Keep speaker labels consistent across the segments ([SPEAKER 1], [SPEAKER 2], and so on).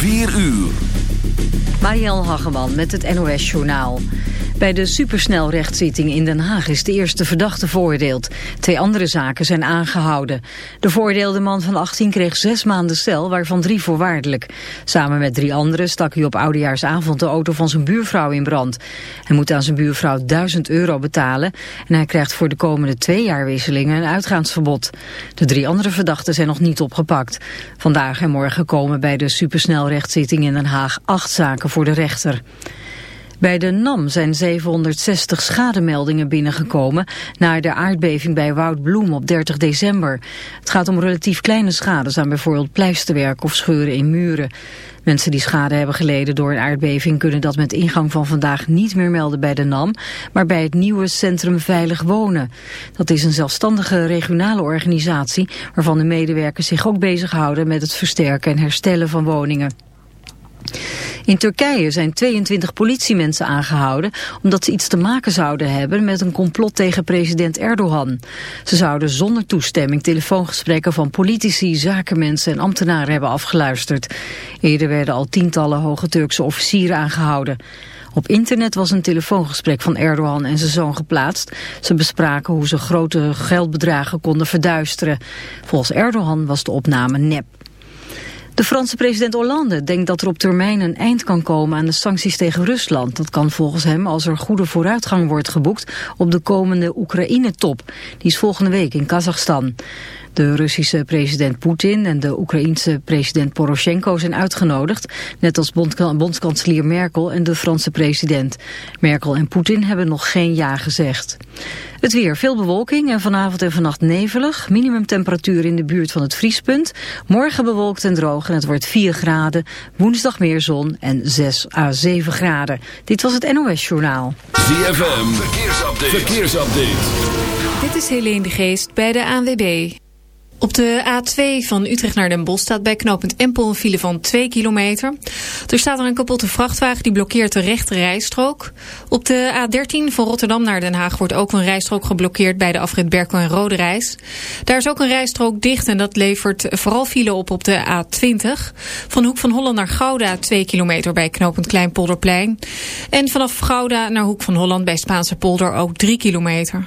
[SPEAKER 1] 4 uur.
[SPEAKER 2] Marielle Hageman met het NOS Journaal. Bij de supersnelrechtszitting in Den Haag is de eerste verdachte veroordeeld. Twee andere zaken zijn aangehouden. De veroordeelde man van 18 kreeg zes maanden cel, waarvan drie voorwaardelijk. Samen met drie anderen stak hij op oudejaarsavond de auto van zijn buurvrouw in brand. Hij moet aan zijn buurvrouw 1000 euro betalen en hij krijgt voor de komende twee jaar wisselingen een uitgaansverbod. De drie andere verdachten zijn nog niet opgepakt. Vandaag en morgen komen bij de supersnelrechtszitting in Den Haag acht zaken voor de rechter. Bij de NAM zijn 760 schademeldingen binnengekomen na de aardbeving bij Woudbloem op 30 december. Het gaat om relatief kleine schades aan bijvoorbeeld pleisterwerk of scheuren in muren. Mensen die schade hebben geleden door een aardbeving kunnen dat met ingang van vandaag niet meer melden bij de NAM, maar bij het nieuwe Centrum Veilig Wonen. Dat is een zelfstandige regionale organisatie waarvan de medewerkers zich ook bezighouden met het versterken en herstellen van woningen. In Turkije zijn 22 politiemensen aangehouden omdat ze iets te maken zouden hebben met een complot tegen president Erdogan. Ze zouden zonder toestemming telefoongesprekken van politici, zakenmensen en ambtenaren hebben afgeluisterd. Eerder werden al tientallen hoge Turkse officieren aangehouden. Op internet was een telefoongesprek van Erdogan en zijn zoon geplaatst. Ze bespraken hoe ze grote geldbedragen konden verduisteren. Volgens Erdogan was de opname nep. De Franse president Hollande denkt dat er op termijn een eind kan komen aan de sancties tegen Rusland. Dat kan volgens hem als er goede vooruitgang wordt geboekt op de komende Oekraïne-top. Die is volgende week in Kazachstan. De Russische president Poetin en de Oekraïense president Poroshenko zijn uitgenodigd, net als bondskanselier Merkel en de Franse president. Merkel en Poetin hebben nog geen ja gezegd. Het weer, veel bewolking en vanavond en vannacht nevelig. Minimumtemperatuur in de buurt van het vriespunt. Morgen bewolkt en droog en het wordt 4 graden. Woensdag meer zon en 6 à 7 graden. Dit was het NOS Journaal.
[SPEAKER 1] ZFM, verkeersupdate. verkeersupdate.
[SPEAKER 3] Dit is Helene de Geest bij de ANWB. Op de A2 van Utrecht naar Den Bosch staat bij knooppunt Empel een file van 2 kilometer. Er staat er een kapotte vrachtwagen die blokkeert de rechte rijstrook. Op de A13 van Rotterdam naar Den Haag wordt ook een rijstrook geblokkeerd bij de afrit Berkel en Rode Reis. Daar is ook een rijstrook dicht en dat levert vooral file op op de A20. Van Hoek van Holland naar Gouda 2 kilometer bij knooppunt Kleinpolderplein. En vanaf Gouda naar Hoek van Holland bij Spaanse polder ook 3 kilometer.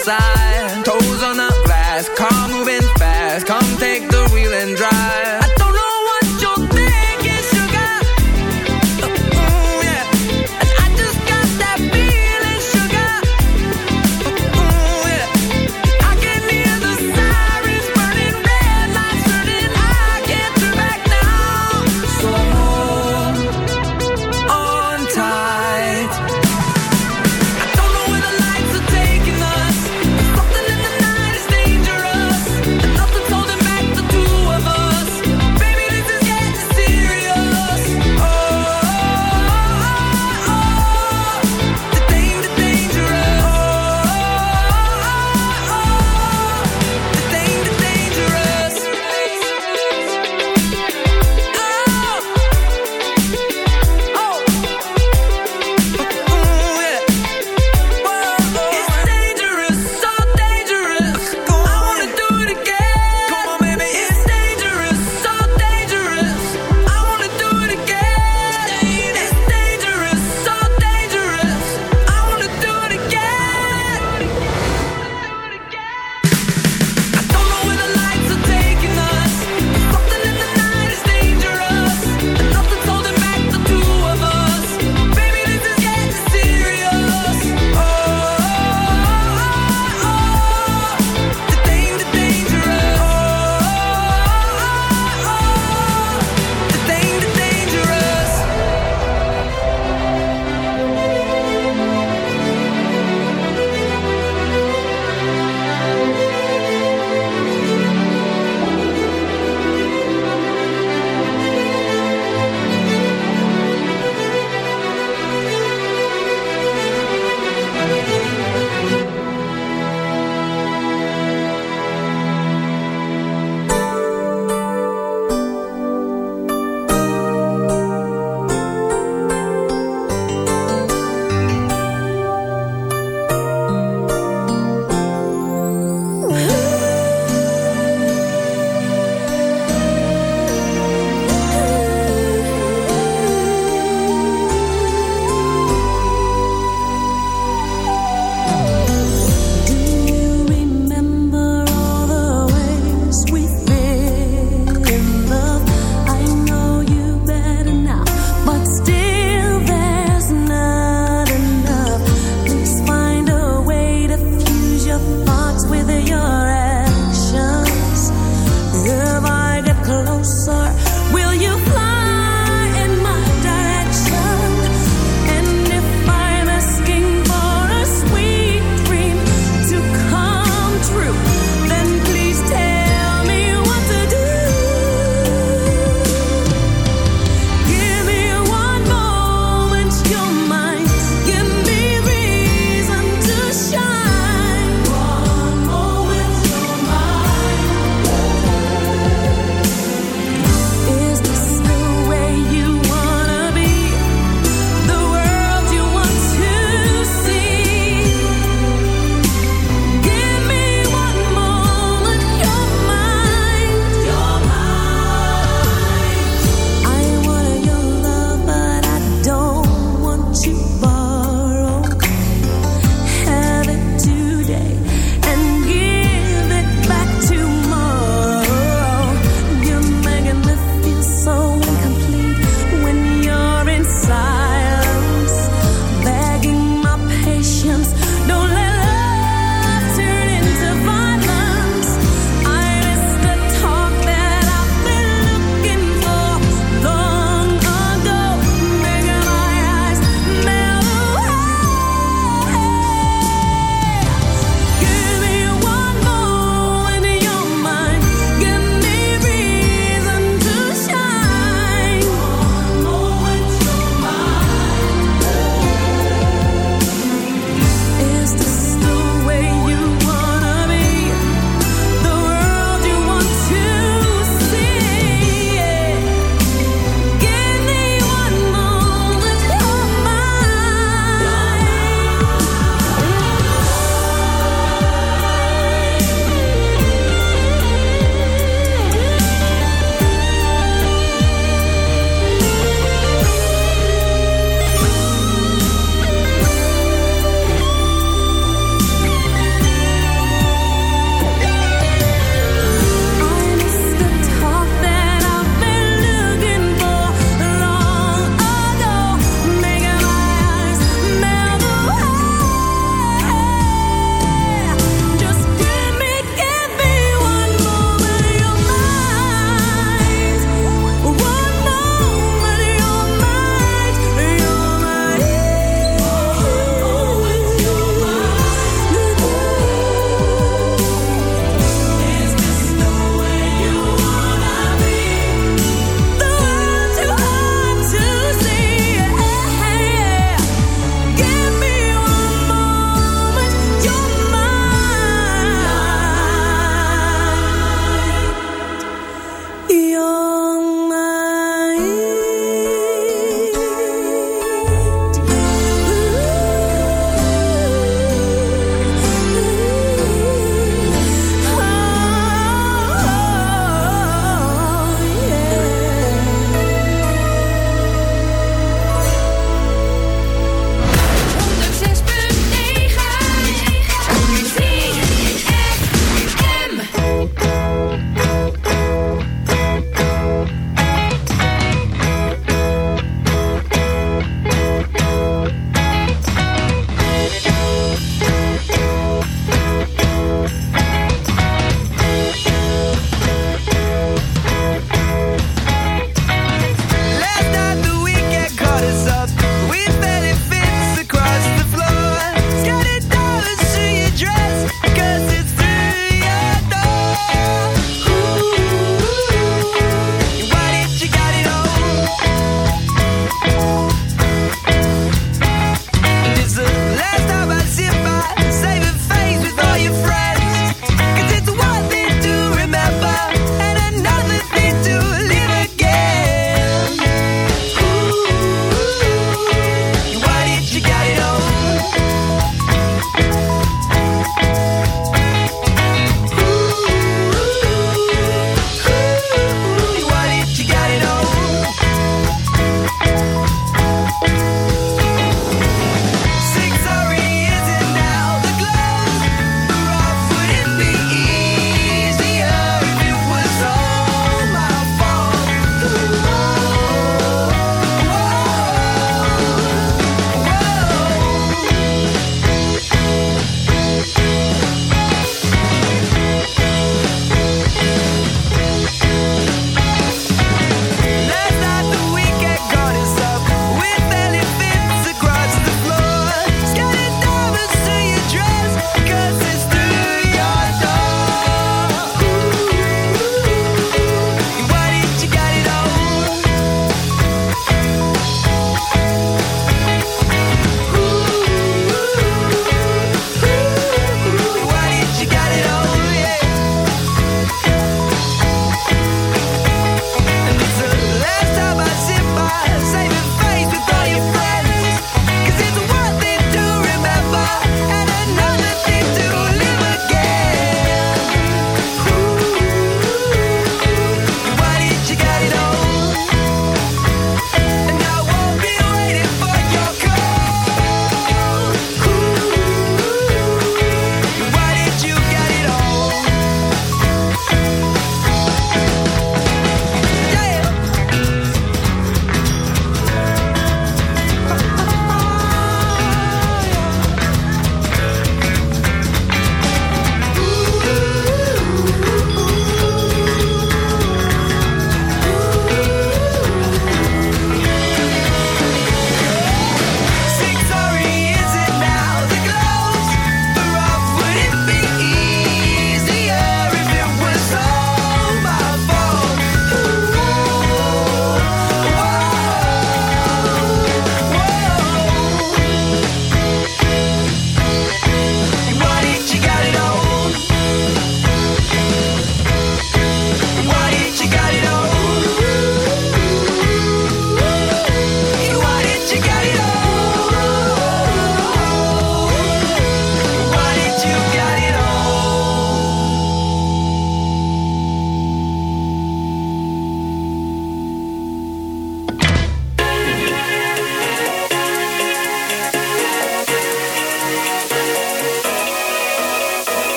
[SPEAKER 4] inside. Toes on the glass, car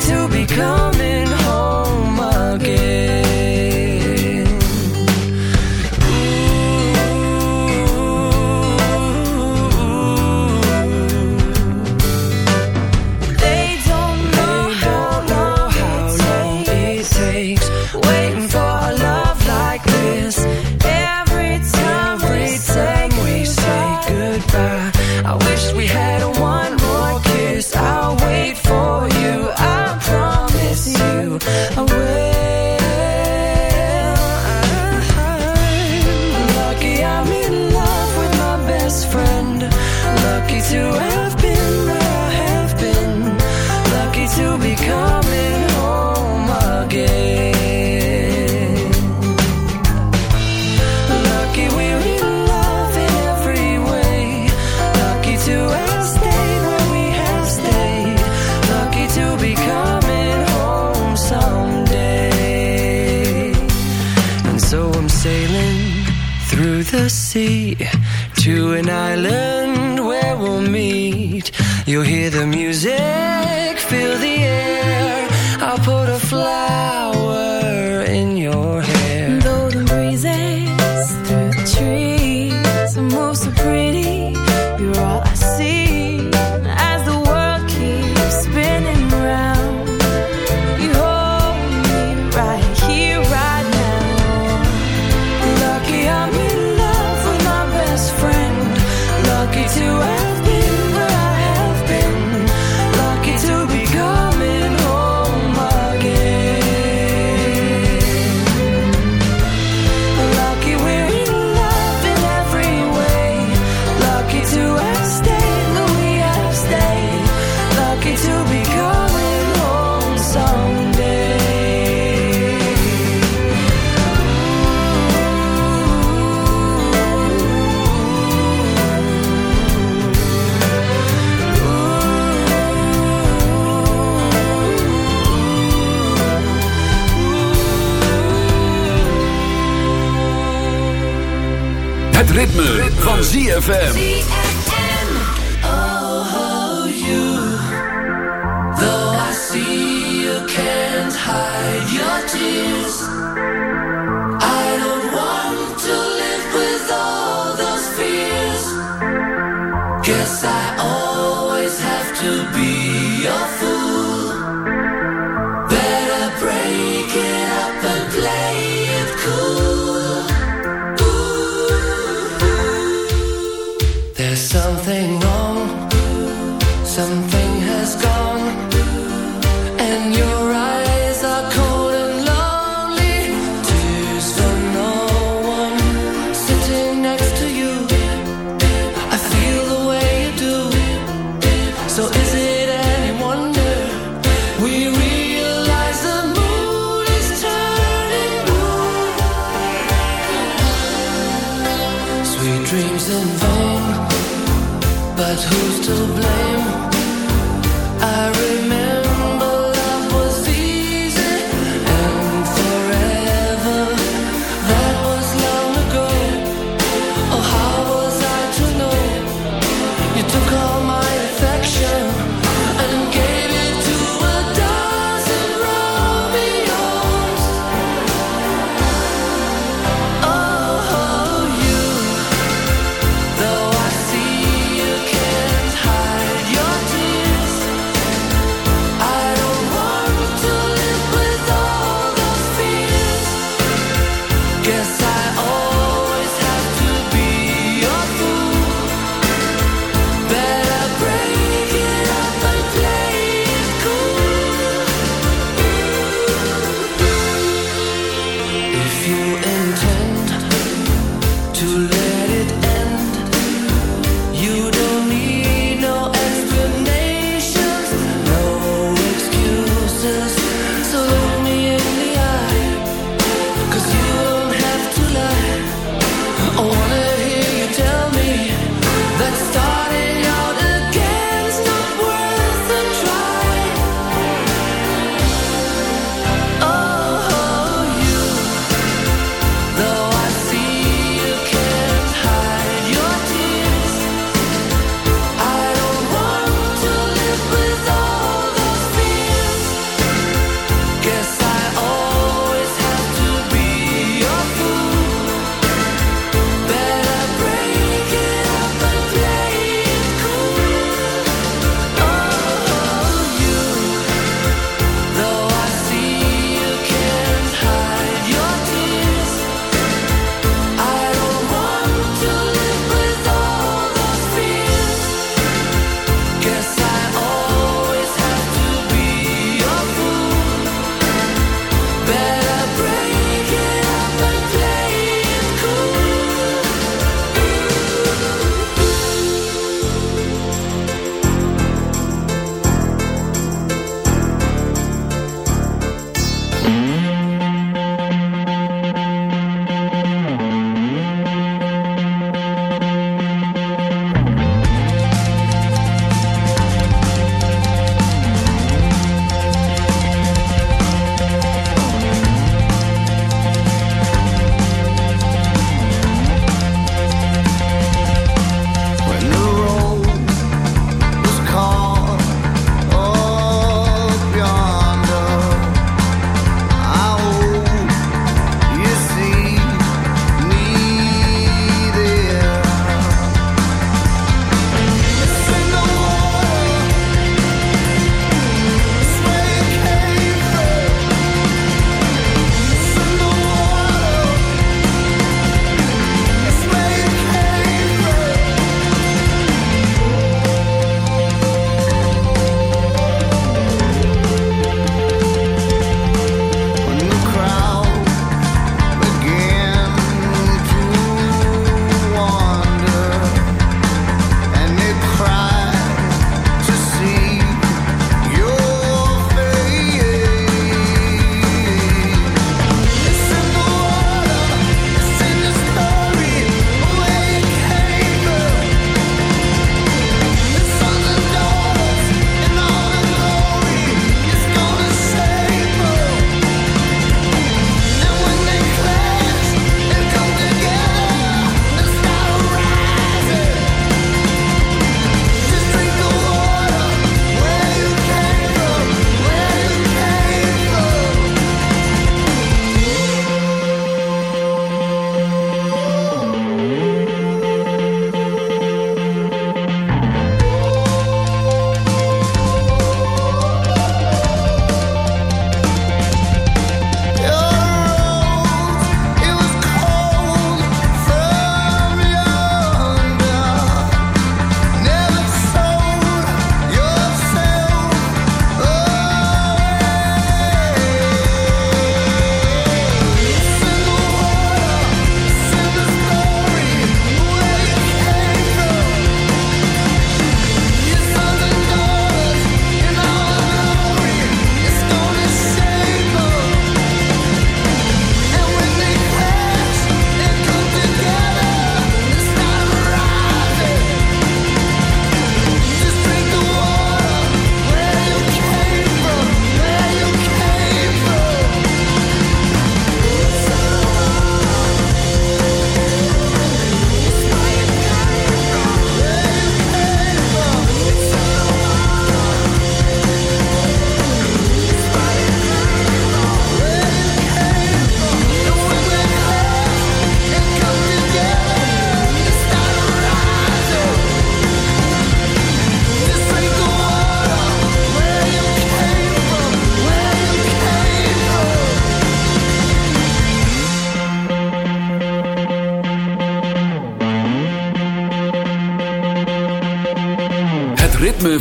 [SPEAKER 4] to be coming home again.
[SPEAKER 1] ZFM.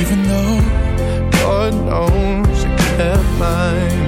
[SPEAKER 5] even though God knows you
[SPEAKER 6] kept mine.